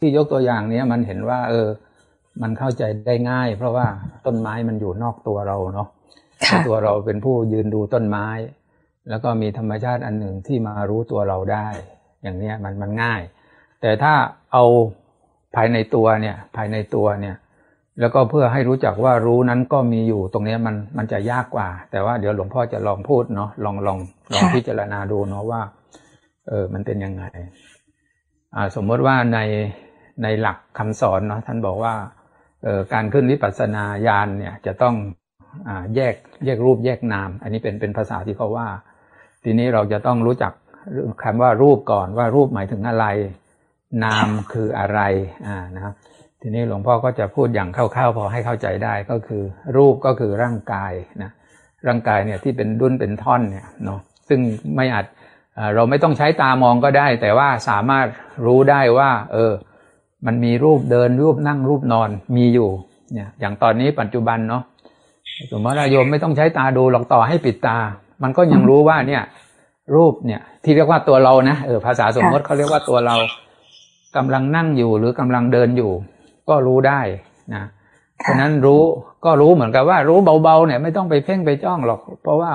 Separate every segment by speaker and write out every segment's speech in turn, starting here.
Speaker 1: ที่ยกตัวอย่างเนี้ยมันเห็นว่า เออ มันเข้าใจได้ง่าย เพราะว่าต้นไม้มันอยู่นอกตัวเราเนาะตัวเราเป็นผู้ยืนดูต้นไม้ แล้วก็มีธรรมชาติอันหนึ่งที่มารู้ตัวเราได้ อย่างเนี้ยมันมันง่าย แต่ถ้าเอาภายในตัวเนี่ย ภายในตัวเนี่ย แล้วก็เพื่อให้รู้จักว่ารู้นั้นก็มีอยู่ตรงนี้มันมันจะยากกว่า แต่ว่าเดี๋ยวหลวงพ่อจะลองพูดเนาะลองลองลองพิจารณาดูเนาะว่า เออมันเป็นยังไง อ่า สมมติว่าใน ในหลักคำสอนเนาะท่านบอกว่าการขึ้นวิปัสสนาญาณเนี่ยจะต้องอแยกแยกรูปแยกนาม อันนี้เป็นเป็นภาษาที่เขาว่า ทีนี้เราจะต้องรู้จักคำว่ารูปก่อนว่ารูปหมายถึงอะไร นามคืออะไรอ่านะครับทีนี้หลวงพ่อก็จะพูดอย่างคร่าวๆพอให้เข้าใจได้ก็คือ รูปก็คือร่างกายนะร่างกายเนี่ยที่เป็นดุนเป็นท่อนเนี่ยเนาะซึ่งไม่อาจเราไม่ต้องใช้ตามองก็ได้ แต่ว่าสามารถรู้ได้ว่า เออ มันมีรูปเดินรูปนั่งรูปนอนมีอยู่ เนี่ย อย่างตอนนี้ปัจจุบันเนาะสมมติว่าโยมไม่ต้องใช้ตาดูหรอกต่อให้ปิดตา มันก็ยังรู้ว่าเนี่ย รูปเนี่ย ที่เรียกว่าตัวเรานะเออภาษาสมมติเขาเรียกว่าตัวเรากำลังนั่งอยู่หรือกำลังเดินอยู่ ก็รู้ได้นะเพราะนั้นรู้ก็รู้เหมือนกับว่า รู้เบาๆเนี่ย ไม่ต้องไปเพ่งไปจ้องหรอก เพราะว่า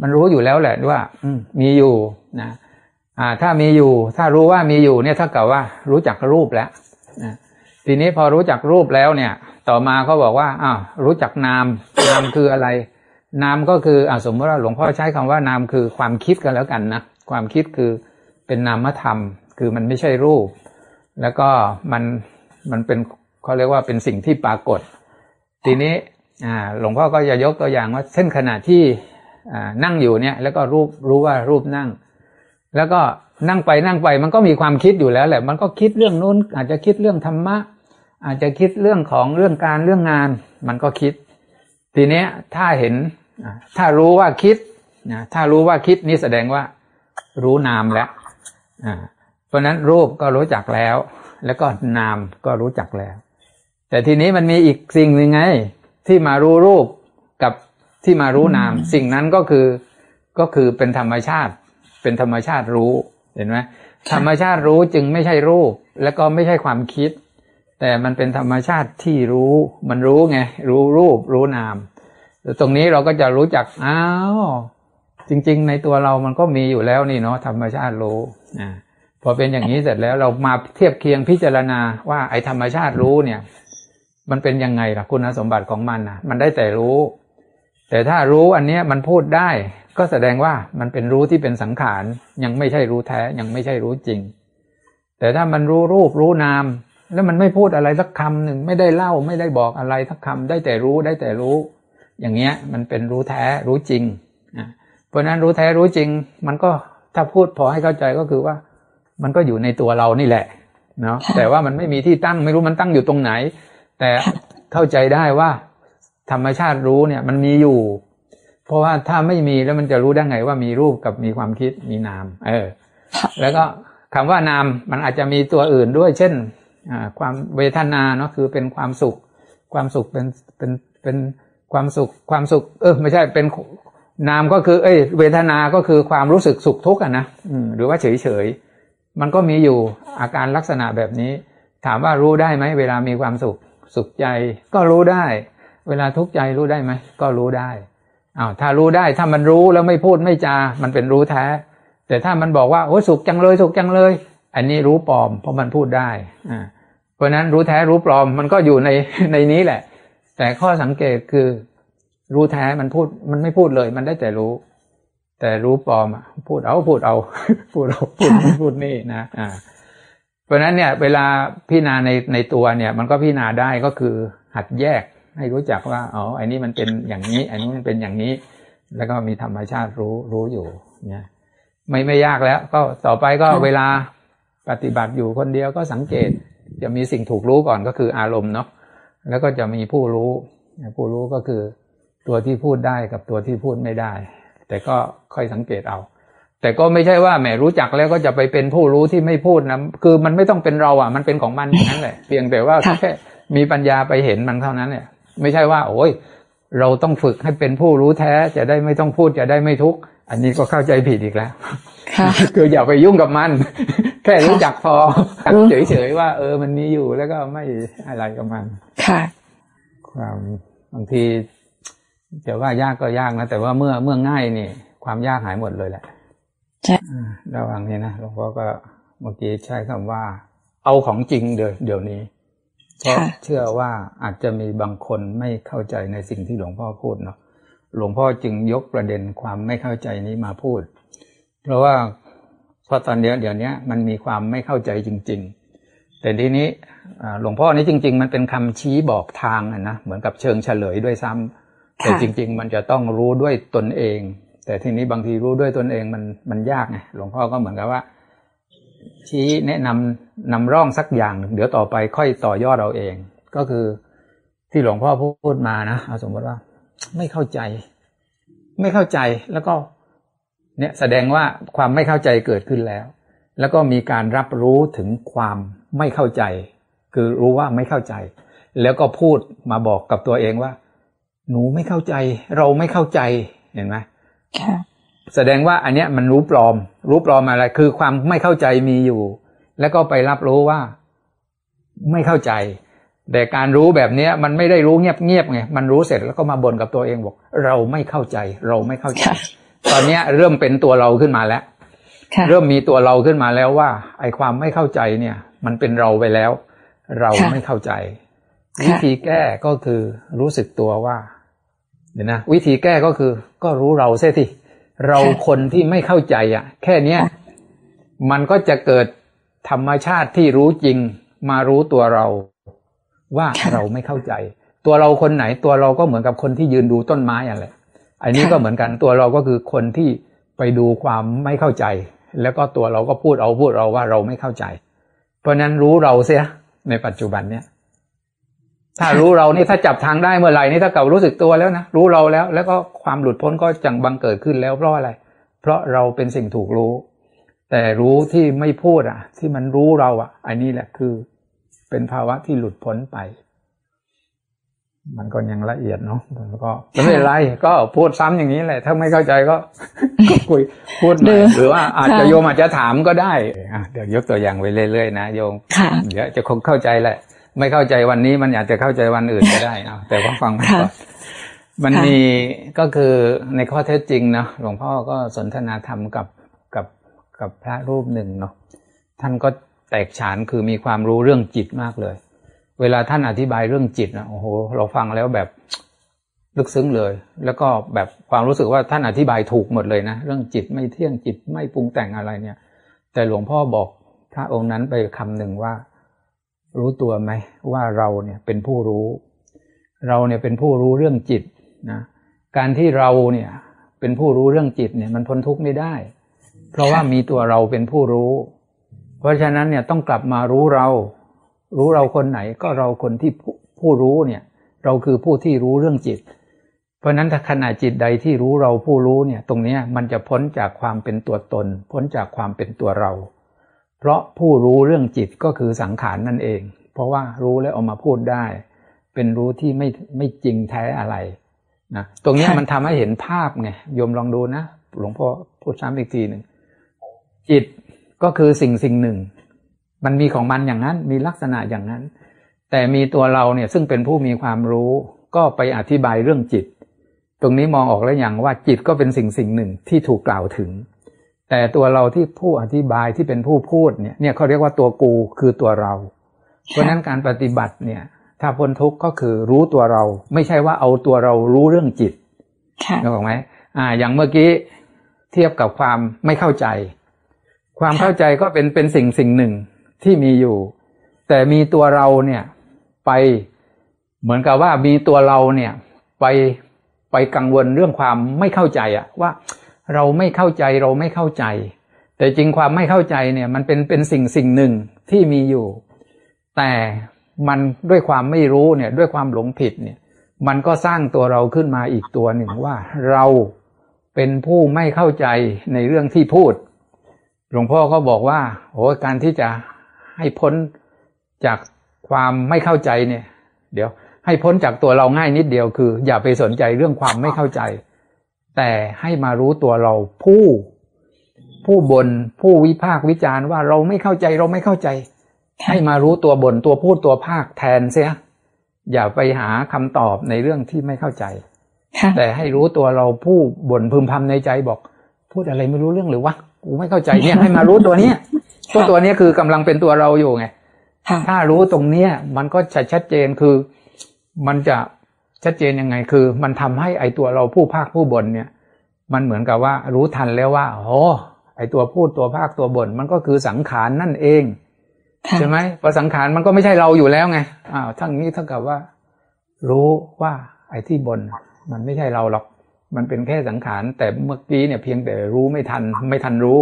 Speaker 1: มันรู้อยู่แล้วแหละว่า อืมีอยู่นะอ่า ถ้ามีอยู่ ถ้ารู้ว่ามีอยู่เนี่ยถ้ากับว่ารู้จักรูปแล้วนะ ทีนี้พอรู้จักรูปแล้วเนี่ย ต่อมาเขาบอกว่าอ้าวรู้จักนาม นามคืออะไร นามก็คืออ่าสมมติว่าหลวงพ่อใช้คำว่านามคือความคิดกันแล้วกันนะความคิดคือเป็นนามธรรม คือมันไม่ใช่รูป แล้วก็มันมันเป็นเขาเรียกว่าเป็นสิ่งที่ปรากฏ ทีนี้หลวงพ่อก็จะยกตัวอย่างว่าเช่นขณะที่นั่งอยู่เนี่ย แล้วก็รูปรู้ว่ารูปนั่ง แล้วก็ นั่งไปนั่งไปมันก็มีความคิดอยู่แล้วแหละ มันก็คิดเรื่องนู้น อาจจะคิดเรื่องธรรมะ อาจจะคิดเรื่องของเรื่องการเรื่องงาน มันก็คิด ทีนี้ถ้าเห็นถ้ารู้ว่าคิดนะถ้ารู้ว่าคิดนี่แสดงว่า รู้นามแล้วเพราะนั้นรูปก็รู้จักแล้ว แล้วก็นามก็รู้จักแล้ว แต่ทีนี้มันมีอีกสิ่งหนึ่งไง ที่มารู้รูปกับที่มารู้นาม สิ่งนั้นก็คือก็คือเป็นธรรมชาติ เป็นธรรมชาติรู้ เห็นไหมธรรมชาติรู้จึงไม่ใช่รูป แล้วก็ไม่ใช่ความคิด แต่มันเป็นธรรมชาติที่รู้ มันรู้ไง รู้รูป รู้นามตรงนี้เราก็จะรู้จักอ้าวจริง ๆ ในตัวเรามันก็มีอยู่แล้วนี่เนาะธรรมชาติรู้อ่าพอเป็นอย่างนี้เสร็จแล้วเรามาเทียบเคียงพิจารณาว่าไอ้ธรรมชาติรู้เนี่ย มันเป็นยังไงล่ะคุณสมบัติของมันนะมันได้แต่รู้ แต่ถ้ารู้อันเนี้ยมันพูดได้ ก็แสดงว่ามันเป็นรู้ที่เป็นสังขาร ยังไม่ใช่รู้แท้ยังไม่ใช่รู้จริง แต่ถ้ามันรู้รูปรู้นาม แล้วมันไม่พูดอะไรสักคำหนึ่งไม่ได้เล่าไม่ได้บอกอะไรสักคำได้แต่รู้ได้แต่รู้ อย่างเงี้ยมันเป็นรู้แท้รู้จริงนะเพราะนั้นรู้แท้รู้จริง มันก็ถ้าพูดพอให้เข้าใจก็คือว่า มันก็อยู่ในตัวเรานี่แหละเนาะแต่ว่ามันไม่มีที่ตั้งไม่รู้มันตั้งอยู่ตรงไหน แต่เข้าใจได้ว่า ธรรมชาติรู้เนี่ยมันมีอยู่ เพราะว่าถ้าไม่มีแล้วมันจะรู้ได้ไงว่ามีรูปกับมีความคิดมีนาม เออ แล้วก็คำว่านามมันอาจจะมีตัวอื่นด้วย เช่นความเวทนาเนาะคือเป็นความสุข ความสุขเป็นเป็นเป็นความสุขความสุข เออไม่ใช่เป็นนามก็คือ เอ้ย เวทนา ก็คือความรู้สึกสุขทุกข์อะนะหรือว่าเฉยเฉยมันก็มีอยู่อาการลักษณะแบบนี้ ถามว่ารู้ได้ไหมเวลามีความสุขสุขใจก็รู้ได้ เวลาทุกข์ใจรู้ได้ไหมก็รู้ได้อ้าวถ้ารู้ได้ถ้ามันรู้แล้วไม่พูดไม่จา มันเป็นรู้แท้ แต่ถ้ามันบอกว่าโอ้สุขจังเลยสุขจังเลย อันนี้รู้ปลอม เพราะมันพูดได้อ่าเพราะนั้นรู้แท้รู้ปลอมมันก็อยู่ในในนี้แหละ แต่ข้อสังเกตคือ รู้แท้มันพูดมันไม่พูดเลย มันได้แต่รู้ แต่รู้ปลอมพูดเอาพูดเอา พูดเอาพูดพูดนี่นะอ่าเพราะนั้นเนี่ย เวลาพิจารณาในในตัวเนี่ย มันก็พิจารณาได้ก็คือหัดแยก ให้รู้จักว่าอ๋ออันนี้มันเป็นอย่างนี้อันนี้มันเป็นอย่างนี้ แล้วก็มีธรรมชาติรู้รู้อยู่เนี่ยไม่ไม่ยากแล้ว ก็ต่อไปก็เวลาปฏิบัติอยู่คนเดียวก็สังเกต จะมีสิ่งถูกรู้ก่อนก็คืออารมณ์เนาะแล้วก็จะมีผู้รู้ ผู้รู้ก็คือตัวที่พูดได้กับตัวที่พูดไม่ได้ แต่ก็ค่อยสังเกตเอา แต่ก็ไม่ใช่ว่าแหมรู้จักแล้วก็จะไปเป็นผู้รู้ที่ไม่พูดนะคือมันไม่ต้องเป็นเราอะ มันเป็นของมันอย่างนั้นแหละเพียงแต่ว่าแค่มีปัญญาไปเห็นมันเท่านั้นเนี่ย ไม่ใช่ว่า โอ้ยเราต้องฝึกให้เป็นผู้รู้แท้จะได้ไม่ต้องพูดจะได้ไม่ทุกข์อันนี้ก็เข้าใจผิดอีกแล้วคืออย่าไปยุ่งกับมัน แค่รู้จักพอเฉยๆว่า เออมันมีอยู่แล้วก็ไม่อะไรกับมัน
Speaker 2: ค่ะ
Speaker 1: ความบางทีจะว่ายากก็ยากนะแต่ว่าเมื่อเมื่อง่ายนี่ ความยากหายหมดเลยแหละ
Speaker 2: ใช่
Speaker 1: ระวังนี้นะหลวงพ่อก็เมื่อกี้ใช้คำว่า เอาของจริงเดี๋ยวเดี๋ยวนี้ เพราะเชื่อว่าอาจจะมีบางคนไม่เข้าใจในสิ่งที่หลวงพ่อพูดเนาะหลวงพ่อจึงยกประเด็นความไม่เข้าใจนี้มาพูด เพราะว่าเพราะตอนเดียวเดี๋ยวนี้มันมีความไม่เข้าใจจริง ๆ แต่ทีนี้หลวงพ่อนี้จริง ๆ มันเป็นคำชี้บอกทางนะเหมือนกับเชิงเฉลยด้วยซ้ำแต่จริง ๆ มันจะต้องรู้ด้วยตนเอง แต่ทีนี้บางทีรู้ด้วยตนเองมันมันยากไงหลวงพ่อก็เหมือนกับว่า ชี้แนะนำนำร่องสักอย่างหนึ่งเดี๋ยวต่อไปค่อยต่อยอดเราเอง ก็คือที่หลวงพ่อพูดมานะเอาสมมติว่า ไม่เข้าใจ ไม่เข้าใจแล้วก็ เนี่ยแสดงว่าความไม่เข้าใจเกิดขึ้นแล้ว แล้วก็มีการรับรู้ถึงความไม่เข้าใจ คือรู้ว่าไม่เข้าใจ แล้วก็พูดมาบอกกับตัวเองว่า หนูไม่เข้าใจ เราไม่เข้าใจเห็นไหม แสดงว่าอันเนี้ยมันรู้ปลอม รู้ปลอมอะไร คือความไม่เข้าใจมีอยู่ แล้วก็ไปรับรู้ว่า ไม่เข้าใจ แต่การรู้แบบเนี้ย มันไม่ได้รู้เงียบๆไงมันรู้เสร็จแล้วก็มาบ่นกับตัวเองบอก เราไม่เข้าใจ เราไม่เข้าใจ ตอนเนี้ยเริ่มเป็นตัวเราขึ้นมาแล้วเริ่มมีตัวเราขึ้นมาแล้วว่า ไอ้ความไม่เข้าใจเนี่ย มันเป็นเราไปแล้ว เราไม่เข้าใจ วิธีแก้ก็คือรู้สึกตัวว่า เดี๋ยวนะวิธีแก้ก็คือ ก็รู้เราเสียที เราคนที่ไม่เข้าใจอะ แค่เนี้ยมันก็จะเกิดธรรมชาติที่รู้จริงมารู้ตัวเรา ว่าเราไม่เข้าใจ ตัวเราคนไหนตัวเราก็เหมือนกับคนที่ยืนดูต้นไม้อะไรอันนี้ก็เหมือนกันตัวเราก็คือคนที่ไปดูความไม่เข้าใจ แล้วก็ตัวเราก็พูดเอาพูดเราว่าเราไม่เข้าใจ เพราะนั้นรู้เราเสียในปัจจุบันเนี้ย ถ้ารู้เรานี่ถ้าจับทางได้เมื่อไหร่นี่ถ้าเก่ารู้สึกตัวแล้วนะรู้เราแล้ว แล้วก็ความหลุดพ้นก็จังบังเกิดขึ้นแล้วเพราะอะไร เพราะเราเป็นสิ่งถูกรู้ แต่รู้ที่ไม่พูดอะ ที่มันรู้เราอะอันนี้แหละคือ เป็นภาวะที่หลุดพ้นไป มันก็ยังละเอียดเนาะแล้วก็ไม่เป็นไรก็พูดซ้ำอย่างนี้แหละ ถ้าไม่เข้าใจก็คุยพูดใหม่หรือว่าอาจจะโยมอาจจะถามก็ได้อะเดี๋ยวยกตัวอย่างไปเรื่อยๆนะโยมเดี๋ยวจะคงเข้าใจแหละ ไม่เข้าใจวันนี้มันอาจจะเข้าใจวันอื่นก็ได้นะแต่ว่าฟังก่อนมันมีก็คือในข้อเท็จจริงนะหลวงพ่อก็สนทนาธรรมกับกับกับพระรูปหนึ่งเนาะท่านก็แตกฉานคือมีความรู้เรื่องจิตมากเลย เวลาท่านอธิบายเรื่องจิตนะโอ้โห เราฟังแล้วแบบลึกซึ้งเลย แล้วก็แบบความรู้สึกว่าท่านอธิบายถูกหมดเลยนะ เรื่องจิตไม่เที่ยงจิตไม่ปรุงแต่งอะไรเนี่ย แต่หลวงพ่อบอกพระองค์นั้นไปคำหนึ่งว่า รู้ตัวไหมว่าเราเนี่ยเป็นผู้รู้ เราเนี่ยเป็นผู้รู้เรื่องจิตนะการที่เราเนี่ยเป็นผู้รู้เรื่องจิตเนี่ยมันพ้นทุกข์ไม่ได้ เพราะว่ามีตัวเราเป็นผู้รู้ เพราะฉะนั้นเนี่ยต้องกลับมารู้เรา รู้เราคนไหนก็เราคนที่ผู้รู้เนี่ยเราคือผู้ที่รู้เรื่องจิต เพราะนั้นถ้าขณะจิตใดที่รู้เราผู้รู้เนี่ยตรงนี้มันจะพ้นจากความเป็นตัวตน พ้นจากความเป็นตัวเรา เพราะผู้รู้เรื่องจิตก็คือสังขารนั่นเอง เพราะว่ารู้แล้วเอามาพูดได้ เป็นรู้ที่ไม่ไม่จริงแท้อะไรนะตรงนี้มันทำให้เห็นภาพไงโยมลองดูนะหลวงพ่อพูดซ้ำอีกทีหนึ่งจิตก็คือสิ่งสิ่งหนึ่ง มันมีของมันอย่างนั้นมีลักษณะอย่างนั้น แต่มีตัวเราเนี่ยซึ่งเป็นผู้มีความรู้ ก็ไปอธิบายเรื่องจิต ตรงนี้มองออกแล้วอย่างว่าจิตก็เป็นสิ่งสิ่งหนึ่งที่ถูกกล่าวถึง แต่ตัวเราที่ผู้อธิบายที่เป็นผู้พูดเนี่ยเนี่ยเขาเรียกว่าตัวกูคือตัวเรา เพราะนั้นการปฏิบัติเนี่ยถ้าพ้นทุกข์ก็คือรู้ตัวเรา ไม่ใช่ว่าเอาตัวเรารู้เรื่องจิตเข้าใจไหมอ่า อย่างเมื่อกี้เทียบกับความไม่เข้าใจ ความเข้าใจก็เป็นเป็นสิ่งสิ่งหนึ่งที่มีอยู่ แต่มีตัวเราเนี่ยไปเหมือนกับว่ามีตัวเราเนี่ยไปไปกังวลเรื่องความไม่เข้าใจอะว่า เราไม่เข้าใจเราไม่เข้าใจ แต่จริงความไม่เข้าใจเนี่ย มันเป็นเป็นสิ่งสิ่งหนึ่งที่มีอยู่ แต่มันด้วยความไม่รู้เนี่ย ด้วยความหลงผิดเนี่ย มันก็สร้างตัวเราขึ้นมาอีกตัวหนึ่งว่า เราเป็นผู้ไม่เข้าใจในเรื่องที่พูด หลวงพ่อก็บอกว่าโอ้การที่จะให้พ้นจากความไม่เข้าใจเนี่ย เดี๋ยว ให้พ้นจากตัวเราง่ายนิดเดียวคือ อย่าไปสนใจเรื่องความไม่เข้าใจ แต่ให้มารู้ตัวเราผู้ ผู้บน่นผู้วิพากษ์วิจารณ์ว่าเราไม่เข้าใจเราไม่เข้าใจ ให้มารู้ตัวบน่นตัวพูดตัวภาคแทนเสีย อย่าไปหาคำตอบในเรื่องที่ไม่เข้าใจ แต่ให้รู้ตัวเราผู้บ่นพึมพำในใจบอก พูดอะไรไม่รู้เรื่องหรือวะกูไม่เข้าใจเนี่ยให้มารู้ตัวเนี้ยตัวตัวนี้คือกำลังเป็นตัวเราอยู่ไงถ้ารู้ตรงเนี้ย มันก็จะชัดเจนคือ มันจะ ชัดเจนยังไงคือมันทำให้ไอตัวเราผู้ภาคผู้บ่นเนี่ย มันเหมือนกับว่ารู้ทันแล้วว่าโอ้ไอตัวพูดตัวภาคตัวบ่นมันก็คือสังขารนั่นเองใช่ไหมพอสังขารมันก็ไม่ใช่เราอยู่แล้วไงอ้าวทั้งนี้เท่ากับว่า รู้ว่าไอ้ที่บนมันไม่ใช่เราหรอก มันเป็นแค่สังขาร แต่เมื่อกี้เนี่ยเพียงแต่รู้ไม่ทัน ไม่ทันรู้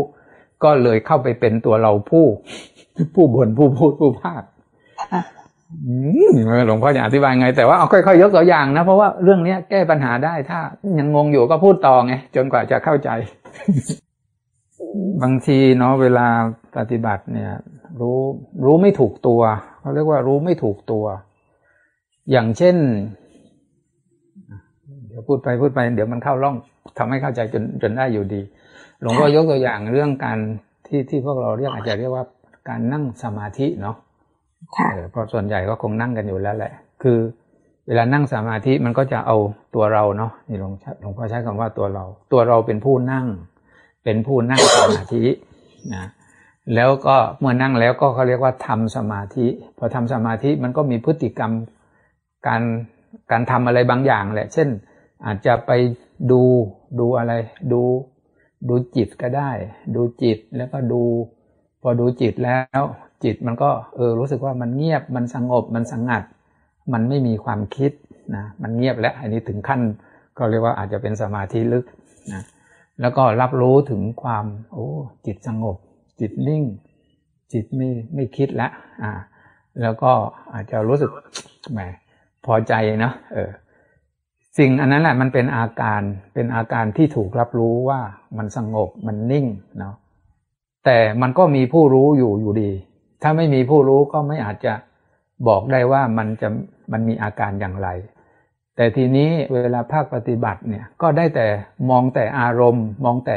Speaker 1: ก็เลยเข้าไปเป็นตัวเราผู้ ผู้บนผู้พูดผู้ภาค หลวงพ่อจะอธิบายไง แต่ว่าเอาค่อยๆยกตัวอย่างนะ เพราะว่าเรื่องเนี้ยแก้ปัญหาได้ถ้ายังงงอยู่ก็พูดต่อไงจนกว่าจะเข้าใจ บางทีเนาะเวลาปฏิบัติเนี่ย รู้รู้ไม่ถูกตัวเขาเรียกว่ารู้ไม่ถูกตัว อย่างเช่น เดี๋ยวพูดไปพูดไป เดี๋ยวมันเข้าร่องทำให้เข้าใจจนจนได้อยู่ดี หลวงพ่อยกตัวอย่างเรื่องการที่ที่พวกเราเรียกอาจจะเรียกว่าการนั่งสมาธิเนาะ เพราะส่วนใหญ่ก็คงนั่งกันอยู่แล้วแหละ คือ เวลานั่งสมาธิมันก็จะเอาตัวเราเนาะนี่หลวงหลวงพ่อใช้คำว่าตัวเรา ตัวเราเป็นผู้นั่ง เป็นผู้นั่งสมาธินะแล้วก็เมื่อนั่งแล้วก็เขาเรียกว่าทำสมาธิ พอทำสมาธิมันก็มีพฤติกรรมการการทำอะไรบางอย่างแหละ เช่น อาจจะไปดูดูอะไร ดูดูจิตก็ได้ ดูจิตแล้วก็ดู พอดูจิตแล้ว จิตมันก็เออรู้สึกว่ามันเงียบมันสงบมันสงัด มันไม่มีความคิดนะมันเงียบแล้วอันนี้ถึงขั้นก็เรียกว่าอาจจะเป็นสมาธิลึกนะแล้วก็รับรู้ถึงความโอ้จิตสงบ จิตนิ่ง จิตไม่ไม่คิดละอ่าแล้วก็อาจจะรู้สึกแหมพอใจนะเออสิ่งอันนั้นแหละมันเป็นอาการเป็นอาการที่ถูกรับรู้ว่ามันสงบมันนิ่งเนาะแต่มันก็มีผู้รู้อยู่อยู่ดี ถ้าไม่มีผู้รู้ก็ไม่อาจจะบอกได้ว่ามันจะมันมีอาการอย่างไร แต่ทีนี้เวลาภาคปฏิบัติเนี่ยก็ได้แต่มองแต่อารมณ์ มองแต่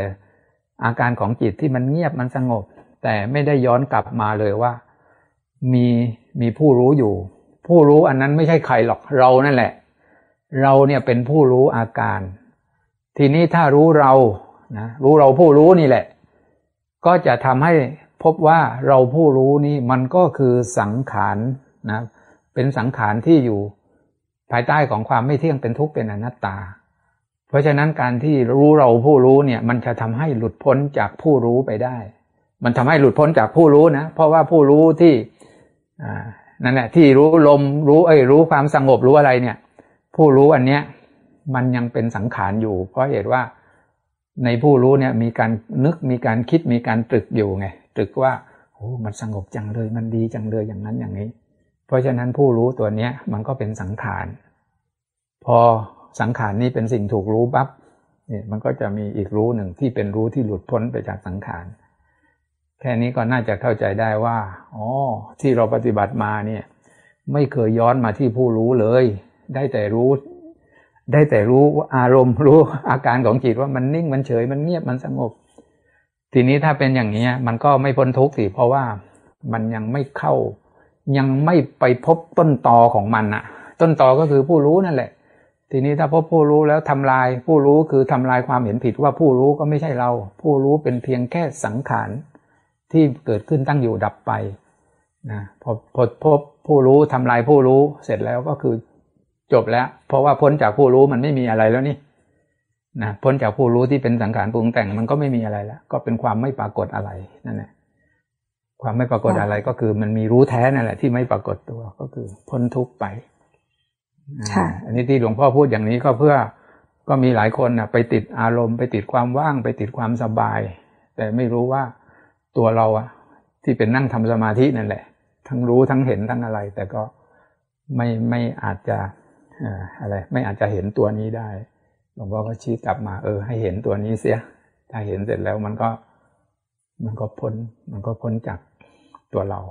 Speaker 1: อาการของจิตที่มันเงียบมันสงบ แต่ไม่ได้ย้อนกลับมาเลยว่า มีมีผู้รู้อยู่ ผู้รู้อันนั้นไม่ใช่ใครหรอกเรานั่นแหละ เราเนี่ยเป็นผู้รู้อาการ ทีนี้ถ้ารู้เรานะรู้เราผู้รู้นี่แหละ ก็จะทำให้ พบว่าเราผู้รู้นี่มันก็คือสังขารนะเป็นสังขารที่อยู่ภายใต้ของความไม่เที่ยงเป็นทุกข์เป็นอนัตตา เพราะฉะนั้นการที่รู้เราผู้รู้เนี่ยมันจะทำให้หลุดพ้นจากผู้รู้ไปได้ มันทำให้หลุดพ้นจากผู้รู้นะ เพราะว่าผู้รู้ที่นั่นแหละที่รู้ลมรู้เอ้ยรู้ความสงบรู้อะไรเนี่ย ผู้รู้อันเนี้ยมันยังเป็นสังขารอยู่ เพราะเหตุว่าในผู้รู้เนี่ยมีการนึกมีการคิดมีการตรึกอยู่ไง ตรึกว่าโอ้มันสงบจังเลยมันดีจังเลยอย่างนั้นอย่างนี้ เพราะฉะนั้นผู้รู้ตัวเนี้ยมันก็เป็นสังขาร พอสังขารนี้เป็นสิ่งถูกรู้ปั๊บเนี่ยมันก็จะมีอีกรู้หนึ่งที่เป็นรู้ที่หลุดพ้นไปจากสังขาร แค่นี้ก็น่าจะเข้าใจได้ว่าอ๋อที่เราปฏิบัติมาเนี่ยไม่เคยย้อนมาที่ผู้รู้เลย ได้แต่รู้ ได้แต่รู้อารมณ์รู้อาการของจิตว่ามันนิ่งมันเฉยมันเงียบมันสงบ ทีนี้ถ้าเป็นอย่างนี้มันก็ไม่พ้นทุกข์สิเพราะว่ามันยังไม่เข้า ยังไม่ไปพบต้นตอของมันอะต้นตอก็คือผู้รู้นั่นแหละ ทีนี้ถ้าพบผู้รู้แล้วทำลาย ผู้รู้คือทำลายความเห็นผิดว่าผู้รู้ก็ไม่ใช่เรา ผู้รู้เป็นเพียงแค่สังขารที่เกิดขึ้นตั้งอยู่ดับไปนะพอพอพบผู้รู้ทำลายผู้รู้เสร็จแล้วก็คือจบแล้ว เพราะว่าพ้นจากผู้รู้มันไม่มีอะไรแล้วนี่ นะพ้นจากผู้รู้ที่เป็นสังขารปรุงแต่งมันก็ไม่มีอะไรแล้วก็เป็นความไม่ปรากฏอะไรนั่นแหละความไม่ปรากฏอะไรก็คือมันมีรู้แท้นั่นแหละที่ไม่ปรากฏตัวก็คือพ้นทุกข์ไปอันนี้ที่หลวงพ่อพูดอย่างนี้ก็เพื่อก็มีหลายคนนะไปติดอารมณ์ไปติดความว่างไปติดความสบาย แต่ไม่รู้ว่าตัวเราอะที่เป็นนั่งทำสมาธินั่นแหละ ทั้งรู้ทั้งเห็นทั้งอะไร แต่ก็ไม่ไม่อาจจะอะไร ไม่อาจจะเห็นตัวนี้ได้ หลวงพ่อก็ชี้กลับมา เออ ให้เห็นตัวนี้เสีย ถ้าเห็นเสร็จแล้วมันก็ มันก็พ้น มันก็พ้นจากตัวเรา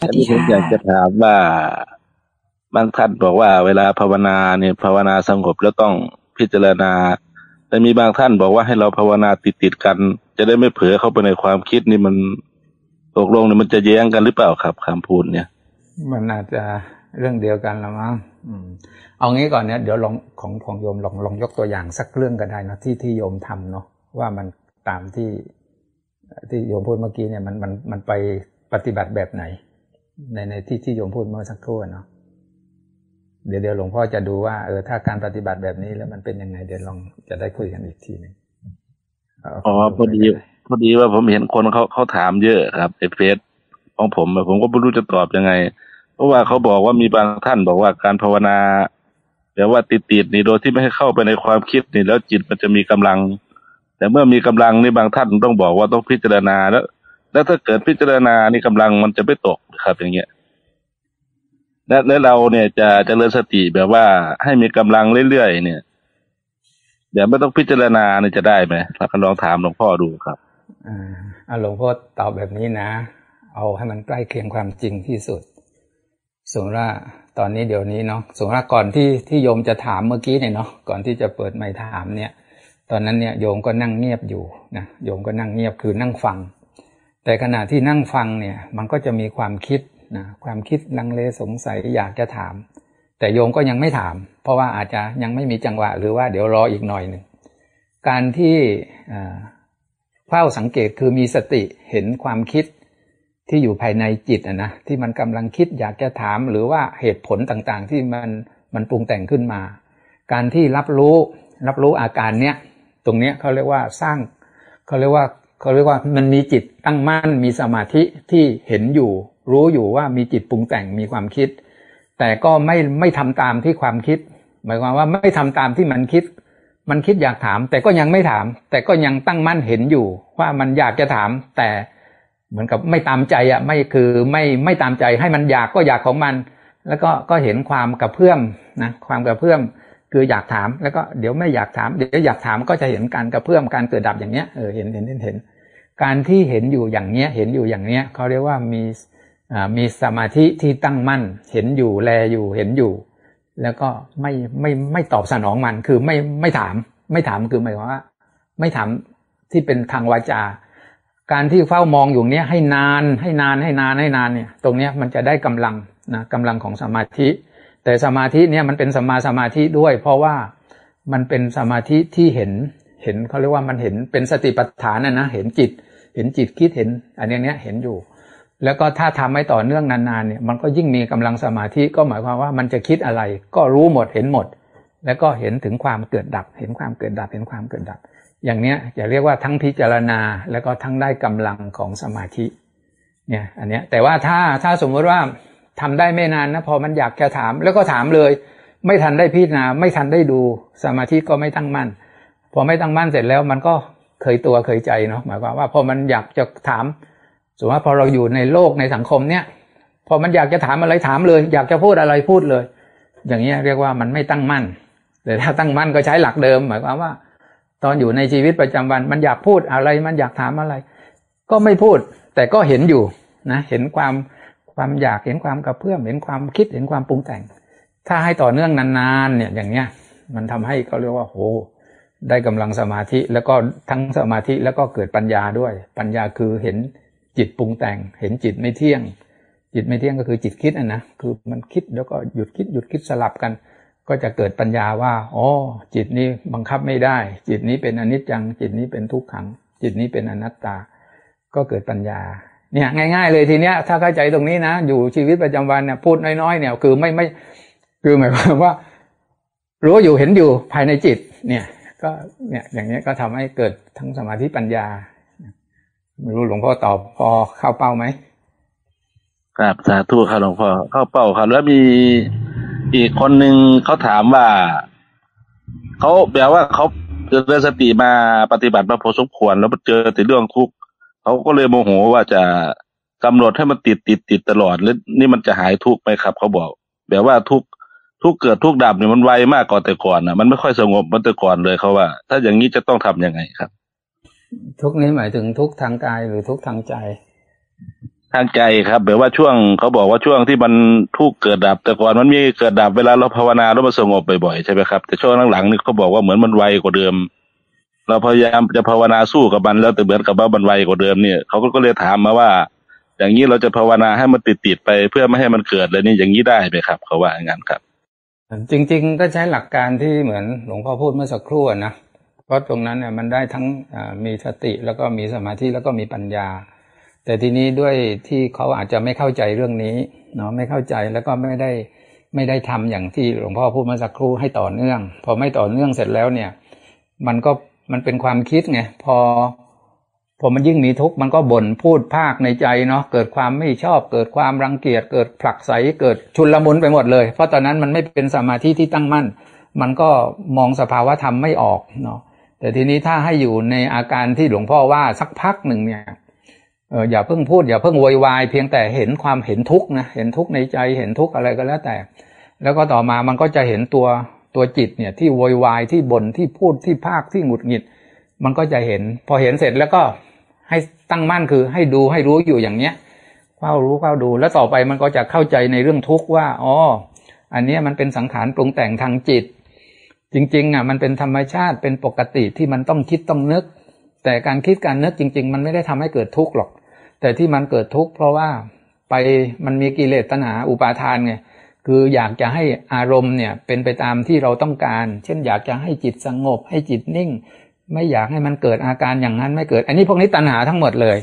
Speaker 2: อันนี้ผมอยากจะถามว่าบางท่านบอกว่า เวลาภาวนาเนี่ยภาวนาสงบแล้วต้องพิจารณา แต่มีบางท่านบอกว่าให้เราภาวนาติดติดๆกัน จะได้ไม่เผลอเข้าไปในความคิดนี่มันตกลงเนี่ยมันจะแย้งกันหรือเปล่าครับคำพูดเนี่ย
Speaker 1: มันอาจจะเรื่องเดียวกันละมั้งอืม เอางี้ก่อนเนี่ยเดี๋ยวลองของของโยมลองลองยกตัวอย่างสักเรื่องก็ได้นะที่ที่โยมทำเนาะว่ามันตามที่ที่โยมพูดเมื่อกี้เนี่ยมันมันมันไปปฏิบัติแบบไหน ในในที่ที่โยมพูดเมื่อสักครู่เนาะเดี๋ยวเดี๋ยวหลวงพ่อจะดูว่าเออถ้าการปฏิบัติแบบนี้แล้วมันเป็นยังไง เดี๋ยวลองจะได้คุยกันอีกทีหนึ่ง
Speaker 2: อ๋อพอดีพอดีว่าผมเห็นคนเขาเขาถามเยอะครับในเฟซของผมอะผมก็ไม่รู้จะตอบยังไง เพราะว่าเขาบอกว่ามีบางท่านบอกว่าการภาวนาแบบว่าติดติดๆนี่โดยที่ไม่ให้เข้าไปในความคิดนี่แล้วจิตมันจะมีกำลัง แต่เมื่อมีกำลังนี่บางท่านต้องบอกว่าต้องพิจารณาแล้ว แล้วถ้าเกิดพิจารณานี่กำลังมันจะไม่ตกครับ อย่างเงี้ยและและเราเนี่ยจะจะเจริญสติแบบว่าให้มีกำลังเรื่อยๆเนี่ย เดี๋ยวไม่ต้องพิจารณาเนี่ยจะได้ไหมเราลองถามหลวงพ่อดูครับ
Speaker 1: อ่าหลวงพ่อตอบแบบนี้นะ เอาให้มันใกล้เคียงความจริงที่สุด สมมติว่าตอนนี้เดี๋ยวนี้เนาะสมมติว่าก่อนที่ที่โยมจะถามเมื่อกี้เนี่ยเนาะก่อนที่จะเปิดไมค์ถามเนี่ย ตอนนั้นเนี่ยโยมก็นั่งเงียบอยู่นะโยมก็นั่งเงียบคือนั่งฟัง แต่ขณะที่นั่งฟังเนี่ยมันก็จะมีความคิดนะความคิดลังเลสงสัยอยากจะถาม แต่โยมก็ยังไม่ถาม เพราะว่าอาจจะยังไม่มีจังหวะ หรือว่าเดี๋ยวรออีกหน่อยหนึ่งการที่อ่าเฝ้าสังเกตคือมีสติเห็นความคิด ที่อยู่ภายในจิตอะนะที่มันกำลังคิดอยากจะถามหรือว่าเหตุผลต่างๆ ที่มันมันปรุงแต่งขึ้นมา การที่รับรู้รับรู้อาการเนี้ยตรงเนี้ยเขาเรียกว่าสร้างเขาเรียกว่าเขาเรียกว่ามันมีจิตตั้งมั่นมีสมาธิที่เห็นอยู่ รู้อยู่ว่ามีจิตปรุงแต่งมีความคิด แต่ก็ไม่ไม่ทำตามที่ความคิด หมายความว่าไม่ทำตามที่มันคิด มันคิดอยากถาม แต่ก็ยังไม่ถาม แต่ก็ยังตั้งมั่นเห็นอยู่ ว่ามันอยากจะถามแต่ เหมือนกับไม่ตามใจอะไม่คือไม่ไม่ตามใจให้มันอยากก็อยากของมัน แล้วก็ก็เห็นความกระเพื่อมนะความกระเพื่อมคืออยากถามแล้วก็เดี๋ยวไม่อยากถามเดี๋ยวอยากถามก็จะเห็นการกระเพื่อมการเกิดดับอย่างเนี้ยเออเห็นเห็นเห็นเห็น การที่เห็นอยู่อย่างเนี้ยเห็นอยู่อย่างเนี้ยเขาเรียกว่ามีอ่ามีสมาธิที่ตั้งมั่น เห็นอยู่แลอยู่เห็นอยู่ แล้วก็ไม่ไม่ไม่ตอบสนองมันคือไม่ไม่ถาม ไม่ถามคือหมายความว่า ไม่ถามที่เป็นทางวาจา การที่เฝ้ามองอยู่เนี้ยให้นานให้นานให้นานให้นานเนี่ย ตรงเนี้ยมันจะได้กำลังนะกำลังของสมาธิ แต่สมาธิเนี่ยมันเป็นสมาสมาธิด้วย เพราะว่ามันเป็นสมาธิที่เห็นเห็นเขาเรียกว่ามันเห็นเป็นสติปัฏฐานนะนะเห็นจิต เห็นจิตคิดเห็น อันนี้เนี้ยเห็นอยู่ แล้วก็ถ้าทำให้ต่อเนื่องนานๆเนี่ยมันก็ยิ่งมีกำลังสมาธิก็หมายความว่ามันจะคิดอะไร ก็รู้หมดเห็นหมด แล้วก็เห็นถึงความเกิดดับ เห็นความเกิดดับเห็นความเกิดดับ อย่างเนี้ยจะเรียกว่าทั้งพิจารณาแล้วก็ทั้งได้กำลังของสมาธิเนี่ยอันเนี้ยแต่ว่าถ้าถ้าสมมติว่าทำได้ไม่นานนะพอมันอยากจะถามแล้วก็ถามเลย ไม่ทันได้พิจารณาไม่ทันได้ดูสมาธิก็ไม่ตั้งมั่น พอไม่ตั้งมั่นเสร็จแล้วมันก็เคยตัวเคยใจเนาะหมายความว่าพอมันอยากจะถามสมมติว่าพอเราอยู่ในโลกในสังคมเนี้ยพอมันอยากจะถามอะไรถามเลย อยากจะพูดอะไรพูดเลย อย่างเงี้ยเรียกว่ามันไม่ตั้งมั่นแต่ถ้าตั้งมั่นก็ใช้หลักเดิม หมายความว่า ตอนอยู่ในชีวิตประจำวัน มันอยากพูดอะไร มันอยากถามอะไร ก็ไม่พูด แต่ก็เห็นอยู่นะ เห็นความความอยากเห็นความกระเพื่อมเห็นความคิดเห็นความปรุงแต่ง ถ้าให้ต่อเนื่องนานๆเนี่ยอย่างเนี้ยมันทำให้เขาเรียกว่าโหได้กำลังสมาธิแล้วก็ทั้งสมาธิแล้วก็เกิดปัญญาด้วย ปัญญาคือเห็นจิตปรุงแต่ง เห็นจิตไม่เที่ยง จิตไม่เที่ยงก็คือจิตคิดอะนะคือมันคิดแล้วก็หยุดคิดหยุดคิดสลับกัน ก็จะเกิดปัญญาว่าอ๋อจิตนี้บังคับไม่ได้ จิตนี้เป็นอนิจจัง จิตนี้เป็นทุกขัง จิตนี้เป็นอนัตตา ก็เกิดปัญญาเนี่ยง่าย ๆ เลยทีเนี้ยถ้าเข้าใจตรงนี้นะ อยู่ชีวิตประจำวันเนี่ยพูดน้อยๆเนี่ยคือไม่ไม่คือหมายความว่า รู้อยู่เห็นอยู่ภายในจิต เนี่ย ก็เนี่ยอย่างเนี้ยก็ทำให้เกิดทั้งสมาธิปัญญาไม่รู้หลวงพ่อตอบพอเข้าเป้าไหม
Speaker 2: ครับสาธุครับหลวงพ่อเข้าเป้าครับ แล้วมี อีกคนหนึ่งเขาถามว่าเขาแบบว่าเขาเจริญสติมาปฏิบัติมาพอสมควรแล้วมาเจอแต่เรื่องทุกข์เขาก็เลยโมโหว่าจะกำหนดให้มันติดติดติดตลอดแล้วนี่มันจะหายทุกข์ไหมครับ เขาบอก แบบว่าทุกทุกเกิดทุกดับเนี่ยมันไวมากกว่าแต่ก่อนนะมันไม่ค่อยสงบมันแต่ก่อนเลยเขาว่า ถ้าอย่างนี้จะต้องทำยังไงครับ
Speaker 1: ทุกนี้หมายถึงทุกทางกายหรือทุกทางใจ
Speaker 2: ทางใจครับแบบว่าช่วงเขาบอกว่าช่วงที่มันทุกข์เกิดดับ แต่ก่อนมันมีเกิดดับเวลาเราภาวนาแล้วมันสงบบ่อยๆใช่ไหมครับแต่ช่วงหลังๆนี่เขาบอกว่าเหมือนมันไวกว่าเดิม เราพยายามจะภาวนาสู้กับมันแล้วแต่เหมือนกับว่าบันไวกว่าเดิมเนี่ยเขาก็เลยถามมาว่า อย่างนี้เราจะภาวนาให้มันติดติดไปเพื่อไม่ให้มันเกิดเลยนี่อย่างนี้ได้ไหมครับ เขาว่าอย่างนั้นครับ
Speaker 1: จริง ๆ ก็ใช้หลักการที่เหมือนหลวงพ่อพูดเมื่อสักครู่นะเพราะตรงนั้นเนี่ยมันได้ทั้งมีสติแล้วก็มีสมาธิแล้วก็มีปัญญา แต่ทีนี้ด้วยที่เขาอาจจะไม่เข้าใจเรื่องนี้เนาะไม่เข้าใจแล้วก็ไม่ได้ไม่ได้ทำอย่างที่หลวงพ่อพูดมื่อสักครู่ให้ต่อเนื่อง พอไม่ต่อเนื่องเสร็จแล้วเนี่ย มันก็มันเป็นความคิดไงพอพอมันยิ่งมีทุกข์มันก็บ่นพูดภาคในใจเนาะเกิดความไม่ชอบ เกิดความรังเกียจเกิดผลักไสเกิดชุนละมุนไปหมดเลย เพราะตอนนั้นมันไม่เป็นสมาธิที่ตั้งมั่น มันก็มองสภาวะธรรมไม่ออกเนาะแต่ทีนี้ถ้าให้อยู่ในอาการที่หลวงพ่อว่าสักพักหนึ่งเนี่ย อย่าเพิ่งพูดอย่าเพิ่งโวยวายเพียงแต่เห็นความเห็นทุกข์นะเห็นทุกข์ในใจเห็นทุกข์อะไรก็แล้วแต่ แล้วก็ต่อมามันก็จะเห็นตัวตัวจิตเนี่ยที่โวยวายที่บ่นที่พูดที่ภาคที่หงุดหงิด มันก็จะเห็น พอเห็นเสร็จแล้วก็ให้ตั้งมั่นคือให้ดูให้รู้อยู่อย่างเนี้ยเฝ้ารู้เฝ้าดู แล้วต่อไปมันก็จะเข้าใจในเรื่องทุกข์ว่าอ๋ออันนี้มันเป็นสังขารปรุงแต่งทางจิต จริงๆอะมันเป็นธรรมชาติเป็นปกติที่มันต้องคิดต้องนึก แต่การคิดการนึกจริง ๆ มันไม่ได้ทำให้เกิดทุกข์หรอก แต่ที่มันเกิดทุกข์เพราะว่าไปมันมีกิเลสตัณหาอุปาทานไงคืออยากจะให้อารมณ์เนี่ยเป็นไปตามที่เราต้องการ เช่นอยากจะให้จิตสงบ ให้จิตนิ่ง ไม่อยากให้มันเกิดอาการอย่างนั้นไม่เกิด อันนี้พวกนี้ตัณหาทั้งหมดเลย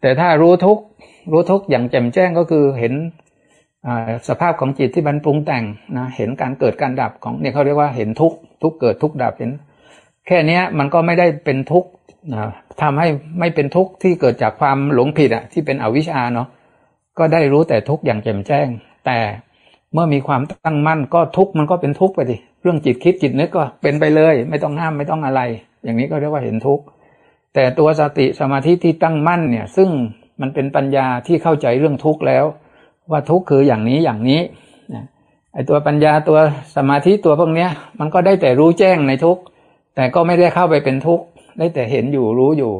Speaker 1: แต่ถ้ารู้ทุกรู้ทุกอย่างแจ่มแจ้งก็คือเห็นสภาพของจิตที่มันปรุงแต่งนะเห็นการเกิดการดับของเนี่ยเขาเรียกว่าเห็นทุกทุกเกิดทุกดับเห็น แค่นี้มันก็ไม่ได้เป็นทุกข์ ทำให้ไม่เป็นทุกข์ที่เกิดจากความหลงผิดอะที่เป็นอวิชชาเนาะก็ได้รู้แต่ทุกข์อย่างแจ่มแจ้ง แต่เมื่อมีความตั้งมั่นก็ทุกข์มันก็เป็นทุกข์ไปดิเรื่องจิตคิดจิตนึกก็เป็นไปเลย ไม่ต้องห้ามไม่ต้องอะไร อย่างนี้ก็เรียกว่าเห็นทุกข์แต่ตัวสติสมาธิที่ตั้งมั่นเนี่ย ซึ่งมันเป็นปัญญาที่เข้าใจเรื่องทุกข์แล้ว ว่าทุกข์คืออย่างนี้อย่างนี้ไอตัวปัญญาตัวสมาธิตัวพวกเนี้ย มันก็ได้แต่รู้แจ้งในทุกข์แต่ก็ไม่ได้เข้าไปเป็นทุกข์ ได้แต่เห็นอยู่รู้อยู่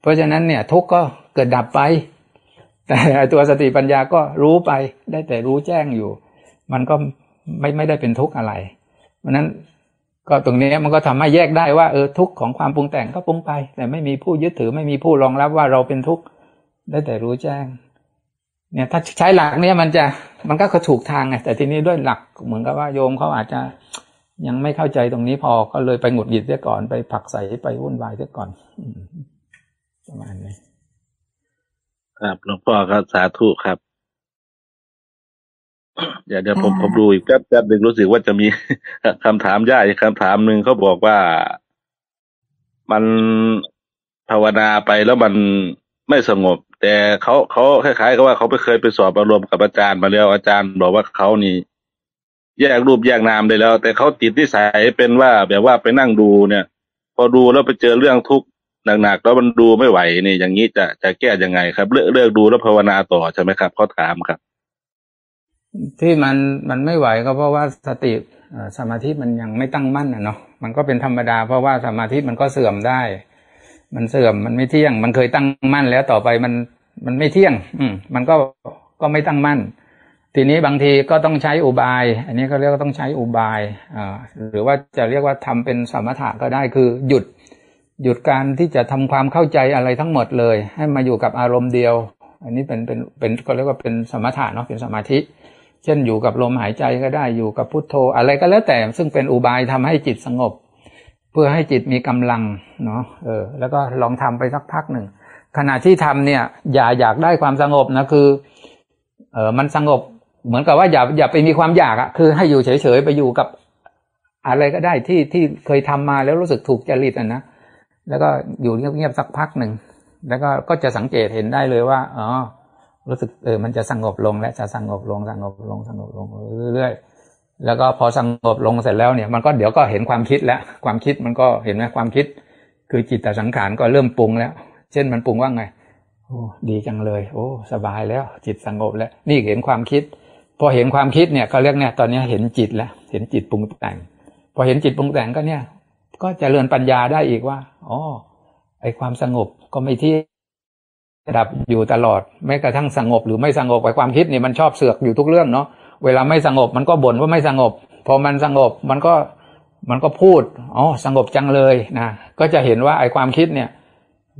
Speaker 1: เพราะฉะนั้นเนี่ยทุกข์ก็เกิดดับไป แต่ตัวสติปัญญาก็รู้ไป ได้แต่รู้แจ้งอยู่ มันก็ไม่ไม่ได้เป็นทุกข์อะไร เพราะนั้นก็ตรงนี้มันก็ทำให้แยกได้ว่าเออทุกข์ของความปรุงแต่งก็ปรุงไป แต่ไม่มีผู้ยึดถือไม่มีผู้รองรับว่าเราเป็นทุกข์ได้แต่รู้แจ้ง เนี่ยถ้าใช้หลักเนี้ยมันจะมันก็ถูกทางไงแต่ทีนี้ด้วยหลักเหมือนกับว่าโยมเขาอาจจะ ยังไม่เข้าใจตรงนี้พอก็เลยไปหงุดหงิดเสียก่อนไปผักใส่ไปวุ่นวายเสียก่อนประมาณนี้
Speaker 2: ครับหลวงพ่อครับสาธุครับ เดี๋ยวเดี๋ยวผมผมดูอีกแป๊บแป๊บหนึ่งรู้สึกว่าจะมีคำถามยากอีกคำถามหนึ่งเขาบอกว่ามันภาวนาไปแล้วมันไม่สงบ แต่เขาเขาคล้ายๆกับว่าเขาไปเคยไปสอบอารมณ์กับอาจารย์มาแล้วอาจารย์บอกว่าเขานี่ แยกรูปแยกนามได้แล้ว แต่เขาติดที่สายเป็นว่าแบบว่าไปนั่งดูเนี่ย พอดูแล้วไปเจอเรื่องทุกข์หนักๆแล้วมันดูไม่ไหวนี่อย่างนี้จะจะแก้ยังไงครับ เลือกเลือกดูแล้วภาวนาต่อใช่ไหมครับเขาถามครับ
Speaker 1: ที่มันมันไม่ไหวก็เพราะว่าสติสมาธิมันยังไม่ตั้งมั่นอะเนาะมันก็เป็นธรรมดาเพราะว่าสมาธิมันก็เสื่อมได้ มันเสื่อมมันไม่เที่ยง มันเคยตั้งมั่นแล้วต่อไปมันมันไม่เที่ยง อืมมันก็ก็ไม่ตั้งมั่น ทีนี้บางทีก็ต้องใช้อุบาย อันนี้เขาเรียกว่าต้องใช้อุบายหรือว่าจะเรียกว่าทำเป็นสมถะก็ได้คือหยุดหยุดการที่จะทำความเข้าใจอะไรทั้งหมดเลย ให้มาอยู่กับอารมณ์เดียว อันนี้เป็นเป็นเป็นก็เรียกว่าเป็นสมถะเนาะเป็นสมาธิ เช่นอยู่กับลมหายใจก็ได้อยู่กับพุทโธอะไรก็แล้วแต่ ซึ่งเป็นอุบายทำให้จิตสงบ เพื่อให้จิตมีกำลังเนาะเออแล้วก็ลองทำไปสักพักหนึ่งขณะที่ทำเนี่ยอย่าอยากได้ความสงบนะคือเออมันสงบ เหมือนกับว่าอย่าอย่าไปมีความอยากอะคือให้อยู่เฉยๆไปอยู่กับอะไรก็ได้ที่ที่เคยทำมาแล้วรู้สึกถูกจริตอะนะแล้วก็อยู่เงียบๆสักพักหนึ่งแล้วก็ก็จะสังเกตเห็นได้เลยว่าอ๋อรู้สึกเออมันจะสงบลงและจะสงบลงสงบลงสงบลงเรื่อยๆแล้วก็พอสงบลงเสร็จแล้วเนี่ย มันก็เดี๋ยวก็เห็นความคิดแล้ว ความคิดมันก็เห็นไหมความคิด คือจิตแต่สังขารก็เริ่มปรุงแล้ว เช่นมันปรุงว่าไงโอ้ดีจังเลย โอ้ สบายแล้ว จิตสงบแล้ว นี่เห็นความคิด พอเห็นความคิดเนี่ยเขาเรียกเนี่ยตอนนี้เห็นจิตแล้วเห็นจิตปรุงแต่ง พอเห็นจิตปรุงแต่งก็เนี่ย ก็จเจริญปัญญาได้อีกว่าอ๋อไอความสงบก็ไม่ที่ดับอยู่ตลอดแม้กระทั่งสงบหรือไม่สงบไปความคิดนี่มันชอบเสือกอยู่ทุกเรื่องเนาะเวลาไม่สงบมันก็บ่นว่าไม่สงบ พอมันสงบมันก็มันก็พูดอ๋อสงบจังเลยนะก็จะเห็นว่าไอความคิดเนี่ย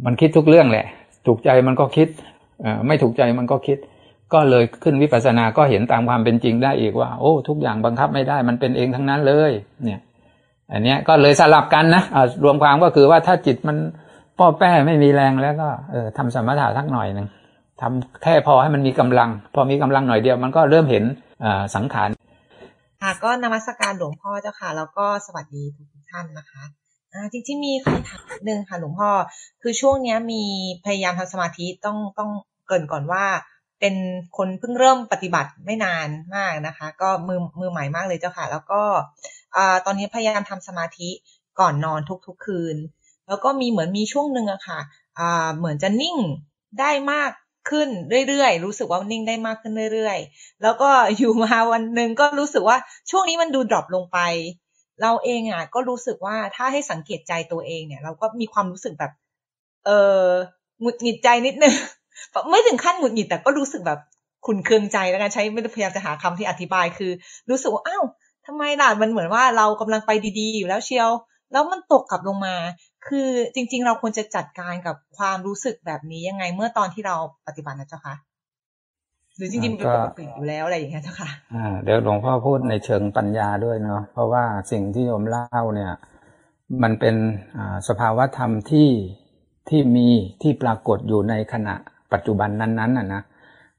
Speaker 1: มันคิดทุกเรื่องแหละ ถูกใจมันก็คิดไม่ถูกใจมันก็คิด ก็เลยขึ้นวิปัสสนาก็เห็นตามความเป็นจริงได้อีกว่า โอ้ ทุกอย่างบังคับไม่ได้มันเป็นเองทั้งนั้นเลย เนี่ย อันนี้ก็เลยสลับกันนะรวมความก็คือว่าถ้าจิตมันป้อแป้ไม่มีแรงแล้วก็เออทำสมถะสักหน่อยหนึ่งทำแค่พอให้มันมีกำลัง พอมีกำลังหน่อยเดียว มันก็เริ่มเห็นสังขาร
Speaker 3: ค่ะก็นมัสการหลวงพ่อเจ้าค่ะ แล้วก็สวัสดีทุกท่านนะคะอ่าจริงๆมีคำถามหนึ่งค่ะหลวงพ่อ คือช่วงนี้มีพยายามทำสมาธิต้องต้องเกินก่อนว่า เป็นคนเพิ่งเริ่มปฏิบัติไม่นานมากนะคะ ก็มือมือใหม่มากเลยเจ้าค่ะ แล้วก็ตอนนี้พยายามทำสมาธิก่อนนอนทุกๆคืน แล้วก็มีเหมือนมีช่วงหนึ่งอะค่ะอ่าเหมือนจะนิ่งได้มากขึ้นเรื่อยๆ รู้สึกว่านิ่งได้มากขึ้นเรื่อยๆ แล้วก็อยู่มาวันหนึ่งก็รู้สึกว่าช่วงนี้มันดูดรอปลงไป เราเองอะก็รู้สึกว่าถ้าให้สังเกตใจตัวเองเนี่ย เราก็มีความรู้สึกแบบ เออหงุดหงิดใจนิดนึง ไม่ถึงขั้นหงุดหงิดแต่ก็รู้สึกแบบขุนเคืองใจแล้วกันใช้ไม่พยายามจะหาคำที่อธิบายคือ รู้สึกว่าอ้าวทำไมล่ะมันเหมือนว่าเรากำลังไปดีๆ อยู่แล้วเชียว แล้วมันตกกลับลงมา คือจริง ๆ เราควรจะจัดการกับความรู้สึกแบบนี้ยังไงเมื่อตอนที่เราปฏิบัตินะเจ้าคะหรือจริงๆเป็นปกติอยู่แล้วอะไรอย่างเงี้ยเจ้าค่ะ
Speaker 1: อ่าเดี๋ยวหลวงพ่อพูดในเชิงปัญญาด้วยเนาะเพราะว่าสิ่งที่โยมเล่าเนี่ย มันเป็นสภาวะธรรมที่ที่มีที่ปรากฏอยู่ในขณะ ปัจจุบันนั้นๆน่ะนะ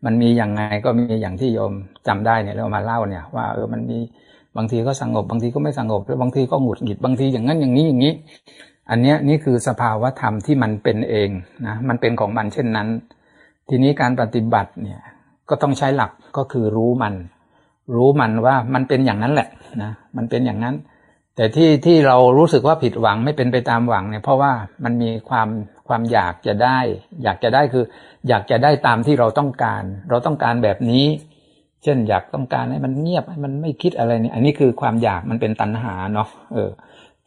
Speaker 1: มันมีอย่างไงก็มีอย่างที่โยมจำได้เนี่ยเรามาเล่าเนี่ย ว่าเออมันมีบางทีก็สงบบางทีก็ไม่สงบแล้วบางทีก็หงุดหงิดบางทีอย่างนั้นอย่างนี้อย่างนี้ อันนี้นี่คือสภาวะธรรมที่มันเป็นเองนะมันเป็นของมันเช่นนั้น ทีนี้การปฏิบัติเนี่ยก็ต้องใช้หลักก็คือรู้มัน รู้มันว่ามันเป็นอย่างนั้นแหละนะมันเป็นอย่างนั้น แต่ที่ที่เรารู้สึกว่าผิดหวังไม่เป็นไปตามหวังเนี่ยเพราะว่ามันมีความความอยากจะได้ อยากจะได้คือ อยากจะได้ตามที่เราต้องการ เราต้องการแบบนี้ เช่นอยากต้องการให้มันเงียบให้มันไม่คิดอะไรเนี่ย อันนี้คือความอยากมันเป็นตัณหาเนาะเออ